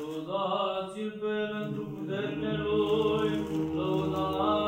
Lăudați-l pe El puterile Lui, lăudați-l